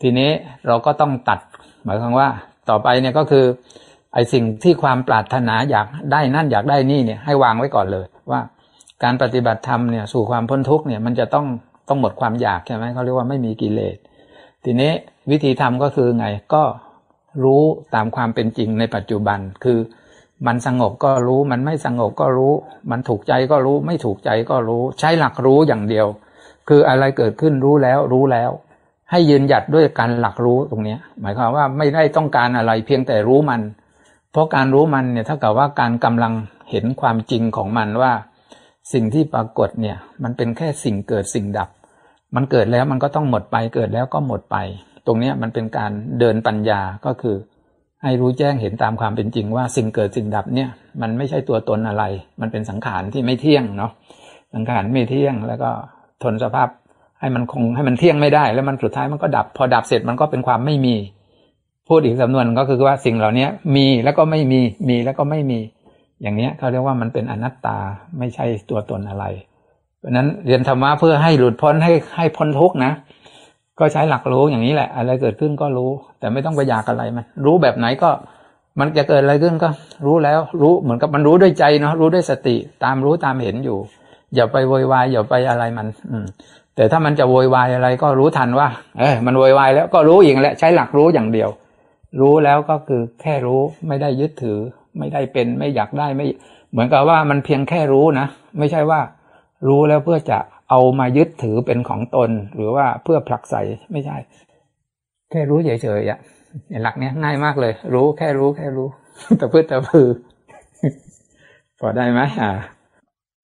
Speaker 1: ทีนี้เราก็ต้องตัด หมายความว่าต่อไปเนี่ยก็คือ ไอ้สิ่งที่ความปรารถนาอยากได้นั่นอยากได้นี่เนี่ยให้วางไว้ก่อนเลยว่า การปฏิบัติธรรมเนี่ยสู่ความพ้นทุกเนี่ยมันจะต้อง ต้องหมดความอยากใช่ไหมเขาเรียกว่าไม่มีกิเลส ทีนี้วิธีทำก็คือไงก็รู้ตามความเป็นจริงในปัจจุบันคือมันสงบก็รู้มันไม่สงบก็รู้ มันถูกใจก็รู้ไม่ถูกใจก็รู้ ใช้หลักรู้อย่างเดียว คืออะไรเกิดขึ้นรู้แล้วรู้แล้ว ให้ยืนหยัดด้วยการหลักรู้ตรงนี้ หมายความว่าไม่ได้ต้องการอะไรเพียงแต่รู้มัน เพราะการรู้มันเนี่ยเท่ากับว่าการกำลังเห็นความจริงของมันว่า สิ่งที่ปรากฏเนี่ย มันเป็นแค่สิ่งเกิดสิ่งดับ มันเกิดแล้วมันก็ต้องหมดไป เกิดแล้วก็หมดไป ตรงนี้มันเป็นการเดินปัญญาก็คือ ให้รู้แจ้งเห็นตามความเป็นจริงว่าสิ่งเกิดสิ่งดับเนี่ย มันไม่ใช่ตัวตนอะไร มันเป็นสังขารที่ไม่เที่ยงเนาะสังขารไม่เที่ยงแล้วก็ทนสภาพให้มันคงให้มันเที่ยงไม่ได้ แล้วมันสุดท้ายมันก็ดับ พอดับเสร็จมันก็เป็นความไม่มี พูดอีกสำนวนก็คือว่าสิ่งเหล่านี้มีแล้วก็ไม่มีมีแล้วก็ไม่มี อย่างเนี้ยเขาเรียกว่ามันเป็นอนัตตาไม่ใช่ตัวตนอะไร เพราะนั้นเรียนธรรมะเพื่อให้หลุดพ้นให้ให้พ้นทุกข์นะก็ใช้หลักรู้อย่างนี้แหละ อะไรเกิดขึ้นก็รู้ แต่ไม่ต้องไปอยากอะไรมัน รู้แบบไหนก็ มันจะเกิดอะไรขึ้นก็ รู้แล้ว รู้เหมือนกับมันรู้ด้วยใจเนาะรู้ด้วยสติ ตามรู้ตามเห็นอยู่ อย่าไปโวยวายอย่าไปอะไรมัน อืม แต่ถ้ามันจะโวยวายอะไรก็รู้ทันว่า เออมันโวยวายแล้วก็รู้อีกแหละใช้หลักรู้อย่างเดียว รู้แล้วก็คือแค่รู้ไม่ได้ยึดถือ ไม่ได้เป็นไม่อยากได้ไม่ เหมือนกับว่ามันเพียงแค่รู้นะไม่ใช่ว่า รู้แล้วเพื่อจะเอามายึดถือเป็นของตน หรือว่าเพื่อผลักใสไม่ใช่ แค่รู้เฉยๆอะหลักเนี้ยง่ายมากเลย รู้แค่รู้แค่รู้แต่เพื่อแต่พือพอได้ไหมอ่า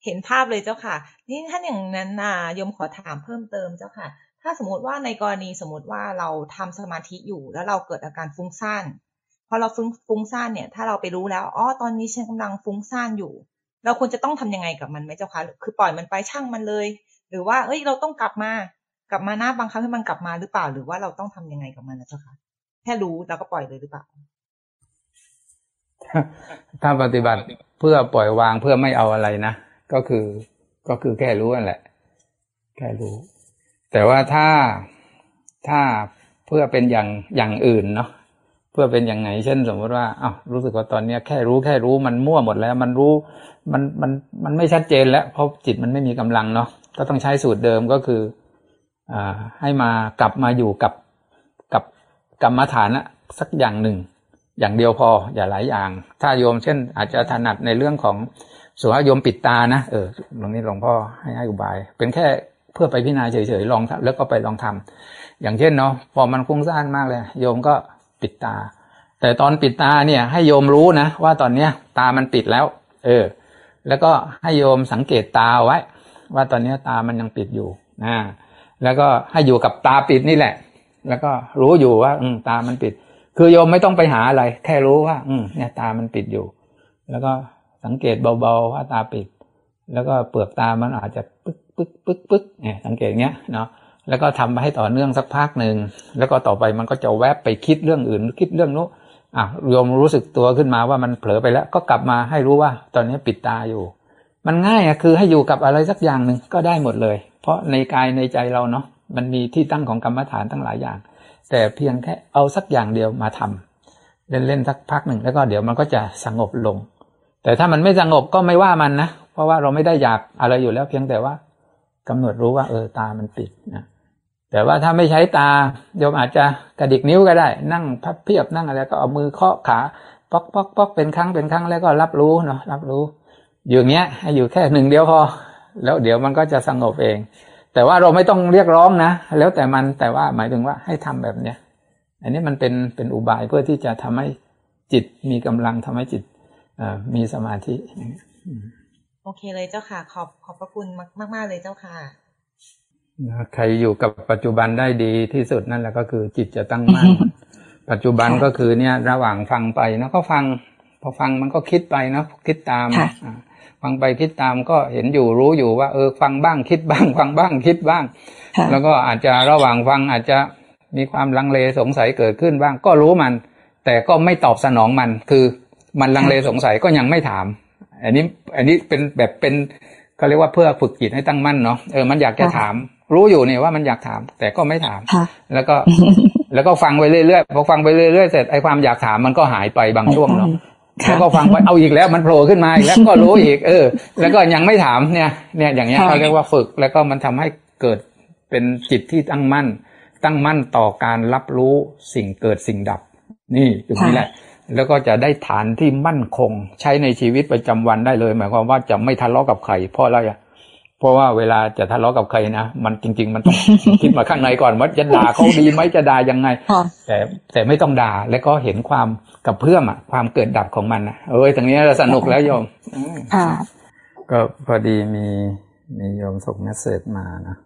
Speaker 3: เห็นภาพเลยเจ้าค่ะ นี่ถ้าอย่างนั้นน่ะยมขอถามเพิ่มเติมเจ้าค่ะ ถ้าสมมติว่าในกรณีสมมติว่าเราทำสมาธิอยู่ แล้วเราเกิดอาการฟุ้งซ่านพอเราฟุ้งฟุ้งซ่านเนี่ย ถ้าเราไปรู้แล้วอ๋อตอนนี้ฉันกำลังฟุ้งซ่านอยู่ เราควรจะต้องทำยังไงกับมันไหมเจ้าคะคือปล่อยมันไปช่างมันเลย หรือว่าเอ้ยเราต้องกลับมากลับมาหน้าบังคับให้มันกลับมาหรือเปล่า หรือว่าเราต้องทำยังไงกับมันนะเจ้าคะแค่รู้แล้วก็ปล่อยเลยหรือเปล่า
Speaker 1: ถ้าปฏิบัติเพื่อปล่อยวางเพื่อไม่เอาอะไรนะก็คือก็คือแค่รู้นั่นแหละ แค่รู้ แต่ว่าถ้าถ้าเพื่อเป็นอย่างอย่างอื่นเนาะ เพื่อเป็นอย่างไหนเช่น สมมติว่าอ้าวรู้สึกว่าตอนเนี้ยแค่รู้แค่รู้มันมั่วหมดแล้ว มันรู้มันมันมันไม่ชัดเจนแล้ว เพราะจิตมันไม่มีกำลังเนาะก็ต้องใช้สูตรเดิมก็คืออ่าให้มากลับมาอยู่กับกับกรรมฐานนะสักอย่างหนึ่ง อย่างเดียวพออย่าหลายอย่าง ถ้าโยมเช่น อาจจะถนัดในเรื่องของสุภาโยมปิดตานะเออตรงนี้หลวงพ่อให้ให้อุบาย เป็นแค่เพื่อไปพิจารณาเฉยๆลองแล้วก็ไปลองทำอย่างเช่นเนาะพอมันคุ้งซ่านมากเลย โยมก็ ปิดตา แต่ตอนปิดตาเนี่ย ให้โยมรู้นะว่าตอนเนี้ย ตามันปิดแล้ว เออ แล้วก็ให้โยมสังเกตตาไว้ ว่าตอนนี้ตามันยังปิดอยู่นะแล้วก็ให้อยู่กับตาปิดนี่แหละ แล้วก็รู้อยู่ว่า อืมตามันปิด คือโยมไม่ต้องไปหาอะไร แค่รู้ว่า อืมเนี่ย ตามันปิดอยู่ แล้วก็สังเกตเบาๆว่าตาปิด แล้วก็เปลือกตามันอาจจะปึ๊กปึ๊กปึ๊กปึ๊กเนี่ยสังเกตเงี้ยเนาะ แล้วก็ทำให้ต่อเนื่องสักพักหนึ่งแล้วก็ต่อไปมันก็จะแวบไปคิดเรื่องอื่น คิดเรื่องนู้นอะโยมรู้สึกตัวขึ้นมาว่ามันเผลอไปแล้ว ก็กลับมาให้รู้ว่า ตอนนี้ปิดตาอยู่ มันง่ายอะคือให้อยู่กับอะไรสักอย่างหนึ่งก็ได้หมดเลย เพราะในกายในใจเราเนาะมันมีที่ตั้งของกรรมฐานทั้งหลายอย่าง แต่เพียงแค่เอาสักอย่างเดียวมาทำเล่นๆสักพักหนึ่งแล้วก็เดี๋ยวมันก็จะสงบลง แต่ถ้ามันไม่สงบก็ไม่ว่ามันนะเพราะว่าเราไม่ได้อยากอะไรอยู่แล้วเพียงแต่ว่ากำหนดรู้ว่าเออตามันปิดนะ แต่ว่าถ้าไม่ใช้ตาโยมอาจจะกระดิกนิ้วก็ได้ นั่งพับเพียบนั่งอะไรก็เอามือเคาะขาป๊อกป๊อกป๊อกเป็นครั้งเป็นครั้งแล้วก็รับรู้เนาะรับรู้ อยู่เงี้ยให้อยู่แค่หนึ่งเดียวพอ แล้วเดี๋ยวมันก็จะสงบเอง แต่ว่าเราไม่ต้องเรียกร้องนะ แล้วแต่มันแต่ว่าหมายถึงว่าให้ทำแบบเนี้ยอันนี้มันเป็นเป็นอุบายเพื่อที่จะทำให้จิตมีกำลังทำให้จิตมีสมาธิ
Speaker 3: โอเคเลยเจ้าค่ะ ขอบขอบพระคุณมากมากเลยเจ้าค่ะ
Speaker 1: ใครอยู่กับปัจจุบันได้ดีที่สุดนั่นแหละก็คือจิตจะตั้งมั่นปัจจุบันก็คือเนี่ย ระหว่างฟังไปนะก็ฟัง พอฟังมันก็คิดไปนะคิดตามฟังไปคิดตามก็เห็นอยู่รู้อยู่ว่า เออ ฟังบ้างคิดบ้าง ฟังบ้างคิดบ้าง แล้วก็อาจจะระหว่างฟังอาจจะมีความลังเลสงสัยเกิดขึ้นบ้าง ก็รู้มัน แต่ก็ไม่ตอบสนองมัน คือมันลังเลสงสัยก็ยังไม่ถาม อันนี้ อันนี้เป็นแบบเป็นเขาเรียกว่าเพื่อฝึกจิตให้ตั้งมั่นเนาะเออมันอยากจะถามรู้อยู่เนี่ยว่ามันอยากถาม แต่ก็ไม่ถาม แล้วก็แล้วก็ฟังไปเรื่อยๆพอฟังไปเรื่อยๆเสร็จไอ้ความอยากถามมันก็หายไปบางช่วงเนาะแล้วก็ฟังไปเอาอีกแล้วมันโผล่ขึ้นมาอีกแล้วก็รู้อีก เออ แล้วก็ยังไม่ถามเนี่ย เนี่ยอย่างเงี้ยเขาเรียกว่าฝึก แล้วก็มันทำให้เกิดเป็นจิตที่ตั้งมั่น ตั้งมั่นต่อการรับรู้สิ่งเกิดสิ่งดับ นี่ตรงนี้แหละ แล้วก็จะได้ฐานที่มั่นคง ใช้ในชีวิตประจำวันได้เลย หมายความว่าจะไม่ทะเลาะกับใครเพราะอะไรอะ เพราะว่าเวลาจะทะเลาะกับใครนะมันจริง ๆ มันต้องคิดมาข้างในก่อนว่าจะด่าเขาดีไหมจะด่ายังไงแต่แต่ไม่ต้องด่าแล้วก็เห็นความกับเพื่อมอะความเกิดดับของมันนะเอ้ยตรงนี้เราสนุกแล้วโยมก็พอดีมีมีโยมส่งเมสเซจมานะ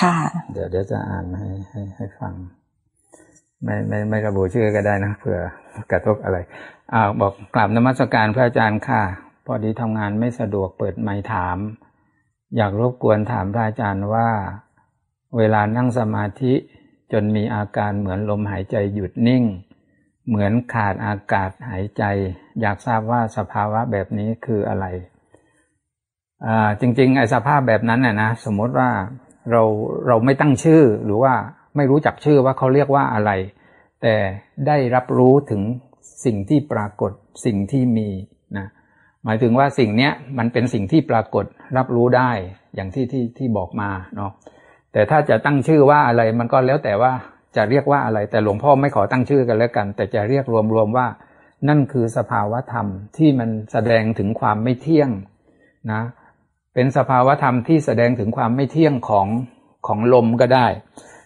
Speaker 1: ค่ะ เดี๋ยวเดี๋ยวจะอ่านให้ให้ให้ฟัง ไม่ไม่ไม่ระบุชื่อก็ได้นะเผื่อกระทบอะไรอ่าบอกกลับนมัสการพระอาจารย์ค่ะ พอดีทำงานไม่สะดวกเปิดไมค์ถาม อยากรบกวนถามพระอาจารย์ว่า เวลานั่งสมาธิจนมีอาการเหมือนลมหายใจหยุดนิ่ง เหมือนขาดอากาศหายใจ อยากทราบว่าสภาวะแบบนี้คืออะไรจริงๆไอ้สภาพแบบนั้นน่ะนะสมมติว่าเราเราไม่ตั้งชื่อหรือว่าไม่รู้จักชื่อว่าเขาเรียกว่าอะไร แต่ได้รับรู้ถึงสิ่งที่ปรากฏสิ่งที่มีนะ หมายถึงว่าสิ่งเนี้ยมันเป็นสิ่งที่ปรากฏรับรู้ได้อย่างที่ที่ที่บอกมาเนาะแต่ถ้าจะตั้งชื่อว่าอะไรมันก็แล้วแต่ว่าจะเรียกว่าอะไร แต่หลวงพ่อไม่ขอตั้งชื่อกันแล้วกัน แต่จะเรียกรวมๆว่า นั่นคือสภาวธรรมที่มันแสดงถึงความไม่เที่ยงนะเป็นสภาวธรรมที่แสดงถึงความไม่เที่ยงของของลมก็ได้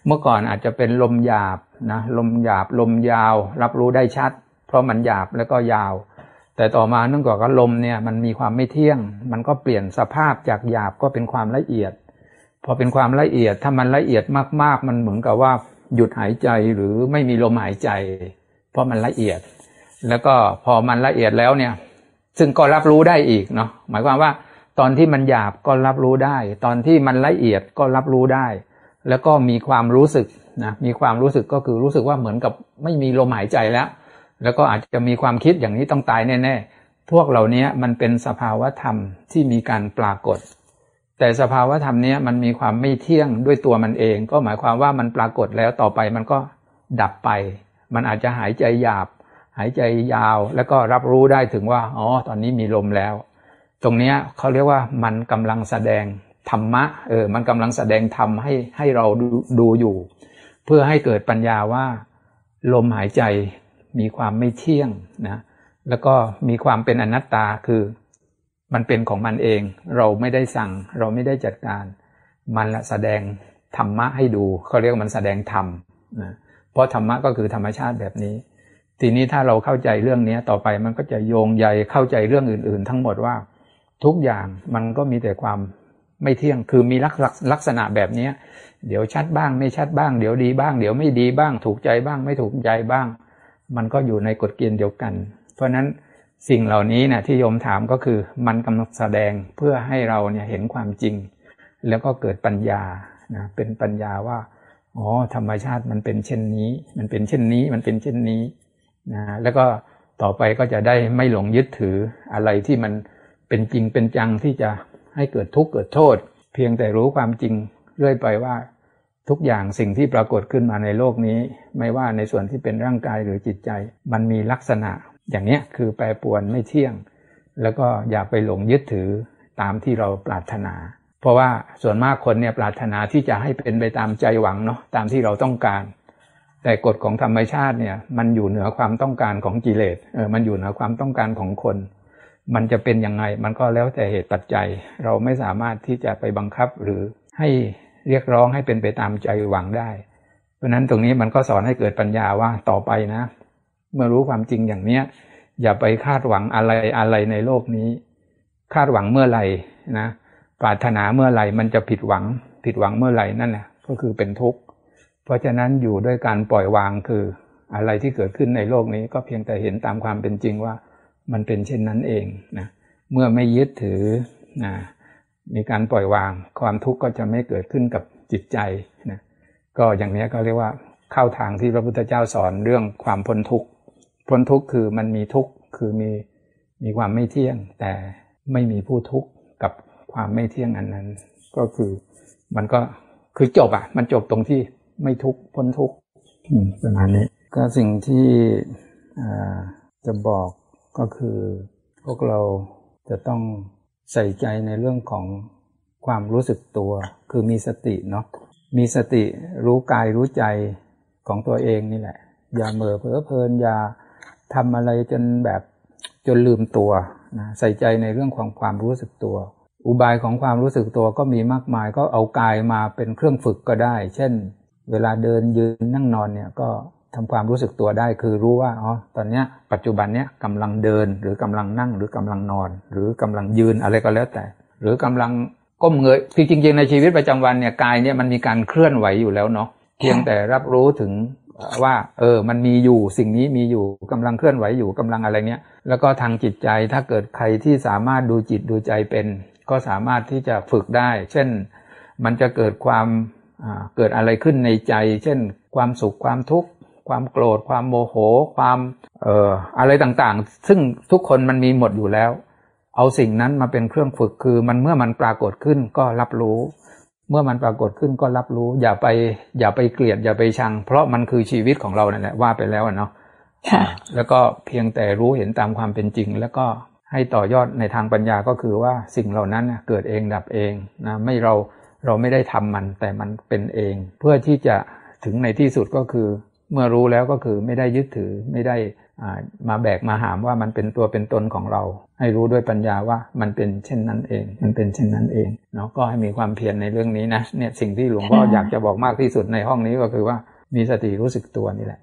Speaker 1: เมื่อก่อนอาจจะเป็นลมหยาบนะลมหยาบลมยาว รับรู้ได้ชัด เพราะมันหยาบแล้วก็ยาว แต่ต่อมาเนื่องจากว่าลมเนี่ยมันมีความไม่เที่ยง มันก็เปลี่ยนสภาพจากหยาบก็เป็นความละเอียด พอเป็นความละเอียดถ้ามันละเอียดมากๆ มันเหมือนกับว่าหยุดหายใจหรือไม่มีลมหายใจ เพราะมันละเอียด แล้วก็พอมันละเอียดแล้วเนี่ย ซึ่งก็รับรู้ได้อีกเนาะหมายความว่า ตอนที่มันหยาบก็รับรู้ได้ ตอนที่มันละเอียดก็รับรู้ได้ แล้วก็มีความรู้สึกนะมีความรู้สึกก็คือรู้สึกว่าเหมือนกับไม่มีลมหายใจแล้ว แล้วก็อาจจะมีความคิดอย่างนี้ต้องตายแน่ๆ พวกเหล่านี้มันเป็นสภาวธรรมที่มีการปรากฏ แต่สภาวธรรมนี้มันมีความไม่เที่ยงด้วยตัวมันเอง ก็หมายความว่ามันปรากฏแล้วต่อไปมันก็ดับไป มันอาจจะหายใจหยาบ หายใจยาว แล้วก็รับรู้ได้ถึงว่า อ๋อ ตอนนี้มีลมแล้ว ตรงนี้เขาเรียกว่ามันกำลังแสดงธรรมะ เออ มันกำลังแสดงธรรมให้ให้เราดูดูอยู่ เพื่อให้เกิดปัญญาว่าลมหายใจ มีความไม่เที่ยงนะแล้วก็มีความเป็นอนัตตาคือ มันเป็นของมันเอง เราไม่ได้สั่ง เราไม่ได้จัดการ มันละแสดงธรรมะให้ดูเขาเรียกมันแสดงธรรมนะเพราะธรรมะก็คือธรรมชาติแบบนี้ ทีนี้ถ้าเราเข้าใจเรื่องนี้ต่อไปมันก็จะโยงใยเข้าใจเรื่องอื่น ๆ ทั้งหมดว่า ทุกอย่างมันก็มีแต่ความไม่เที่ยงคือมีลักษณะแบบนี้เดี๋ยวชัดบ้างไม่ชัดบ้าง เดี๋ยวดีบ้าง เดี๋ยวไม่ดีบ้าง ถูกใจบ้างไม่ถูกใจบ้าง มันก็อยู่ในกฎเกณฑ์เดียวกัน เพราะนั้นสิ่งเหล่านี้นะที่โยมถามก็คือมันกำลังแสดงเพื่อให้เราเนี่ยเห็นความจริง แล้วก็เกิดปัญญานะเป็นปัญญาว่าอ๋อธรรมชาติมันเป็นเช่นนี้ มันเป็นเช่นนี้มันเป็นเช่นนี้นะแล้วก็ต่อไปก็จะได้ไม่หลงยึดถืออะไรที่มันเป็นจริงเป็นจังที่จะให้เกิดทุกข์เกิดโทษ เพียงแต่รู้ความจริงเรื่อยไปว่า ทุกอย่างสิ่งที่ปรากฏขึ้นมาในโลกนี้ ไม่ว่าในส่วนที่เป็นร่างกายหรือจิตใจ มันมีลักษณะ อย่างนี้คือแปรปวนไม่เที่ยง แล้วก็อย่าไปหลงยึดถือตามที่เราปรารถนา เพราะว่าส่วนมากคนเนี่ยปรารถนาที่จะให้เป็นไปตามใจหวังเนาะตามที่เราต้องการ แต่กฎของธรรมชาติเนี่ยมันอยู่เหนือความต้องการของกิเลสเออมันอยู่เหนือความต้องการของคน มันจะเป็นยังไงมันก็แล้วแต่เหตุปัจจัย เราไม่สามารถที่จะไปบังคับหรือให้ เรียกร้องให้เป็นไปตามใจหวังได้ เพราะนั้นตรงนี้มันก็สอนให้เกิดปัญญาว่าต่อไปนะ เมื่อรู้ความจริงอย่างเนี้ยอย่าไปคาดหวังอะไรอะไรในโลกนี้ คาดหวังเมื่อไหร่นะปรารถนาเมื่อไหร่มันจะผิดหวัง ผิดหวังเมื่อไหร่นั่นแหละก็คือเป็นทุกข์เพราะฉะนั้นอยู่ด้วยการปล่อยวางคืออะไรที่เกิดขึ้นในโลกนี้ก็เพียงแต่เห็นตามความเป็นจริงว่ามันเป็นเช่นนั้นเองนะเมื่อไม่ยึดถือนะ มีการปล่อยวาง ความทุกข์ก็จะไม่เกิดขึ้นกับจิตใจนะก็อย่างนี้ก็เรียกว่าเข้าทางที่พระพุทธเจ้าสอนเรื่องความพ้นทุกข์พ้นทุกข์คือมันมีทุกข์คือมีมีความไม่เที่ยง แต่ไม่มีผู้ทุกข์กับความไม่เที่ยงอันนั้น ก็คือมันก็คือจบอะ มันจบตรงที่ไม่ทุกข์พ้นทุกข์ประมาณนี้ ก็สิ่งที่จะบอกก็คือ พวกเราจะต้อง ใส่ใจในเรื่องของความรู้สึกตัว คือมีสติเนาะมีสติรู้กายรู้ใจของตัวเองนี่แหละ อย่าเมอเพ้อเพลินอย่าทำอะไรจนแบบจนลืมตัวนะใส่ใจในเรื่องของความรู้สึกตัว อุบายของความรู้สึกตัวก็มีมากมายก็เอากายมาเป็นเครื่องฝึกก็ได้ เช่น เวลาเดินยืนนั่งนอนเนี่ยก็ ทำความรู้สึกตัวได้คือรู้ว่าอ๋อตอนเนี้ยปัจจุบันเนี้ยกำลังเดินหรือกำลังนั่งหรือกำลังนอน หรือกำลังยืนอะไรก็แล้วแต่ หรือกำลังก้มเงยคือจริงๆในชีวิตประจำวันเนี่ยกายเนี่ยมันมีการเคลื่อนไหวอยู่แล้วเนาะเพียงแต่รับรู้ถึงว่า เออ มันมีอยู่สิ่งนี้มีอยู่กำลังเคลื่อนไหวอยู่กำลังอะไรเนี้ยแล้วก็ทางจิตใจถ้าเกิดใครที่สามารถดูจิตดูใจเป็น ก็สามารถที่จะฝึกได้ เช่น มันจะเกิดความเกิดอะไรขึ้นในใจ เช่น ความสุขความทุกข์ ความโกรธ ความโมโห ความเอ่ออะไรต่างๆ ซึ่งทุกคนมันมีหมดอยู่แล้ว เอาสิ่งนั้นมาเป็นเครื่องฝึกคือมันเมื่อมันปรากฏขึ้นก็รับรู้ เมื่อมันปรากฏขึ้นก็รับรู้ อย่าไป อย่าไปเกลียดอย่าไปชัง เพราะมันคือชีวิตของเรานั่นแหละว่าไปแล้วเนาะแล้วก็เพียงแต่รู้เห็นตามความเป็นจริง แล้วก็ให้ต่อยอดในทางปัญญาก็คือว่าสิ่งเหล่านั้นเกิดเองดับเองนะไม่เราเราไม่ได้ทำมันแต่มันเป็นเอง เพื่อที่จะถึงในที่สุดก็คือ เมื่อรู้แล้วก็คือไม่ได้ยึดถือไม่ได้มาแบกมาหามว่ามันเป็นตัวเป็นตนของเรา ให้รู้ด้วยปัญญาว่ามันเป็นเช่นนั้นเอง มันเป็นเช่นนั้นเองเนาะก็ให้มีความเพียรในเรื่องนี้นะเนี่ยสิ่งที่หลวงพ่ออยากจะบอกมากที่สุดในห้องนี้ก็คือว่ามีสติรู้สึกตัวนี่แหละ